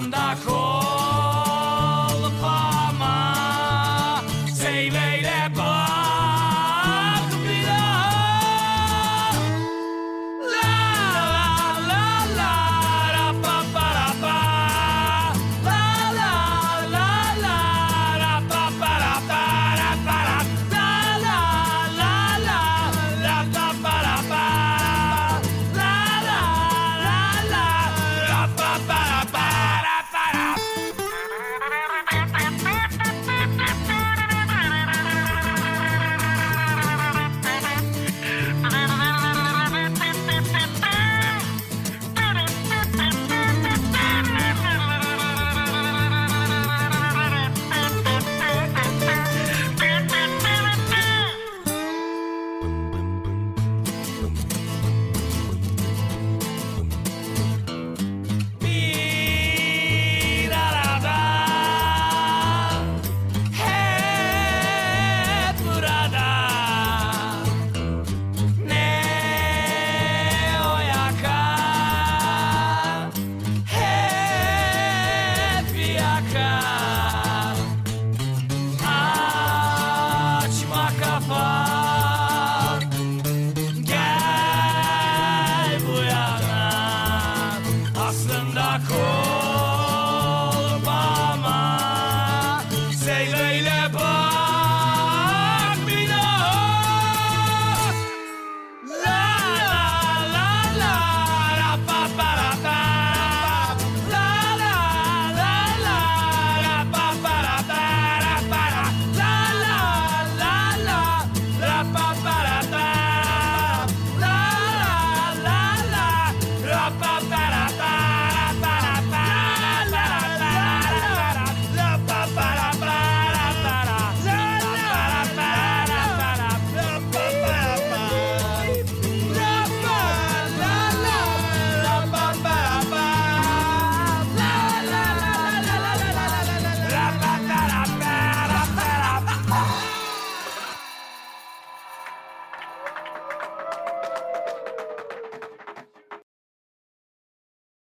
and I crawl. cold.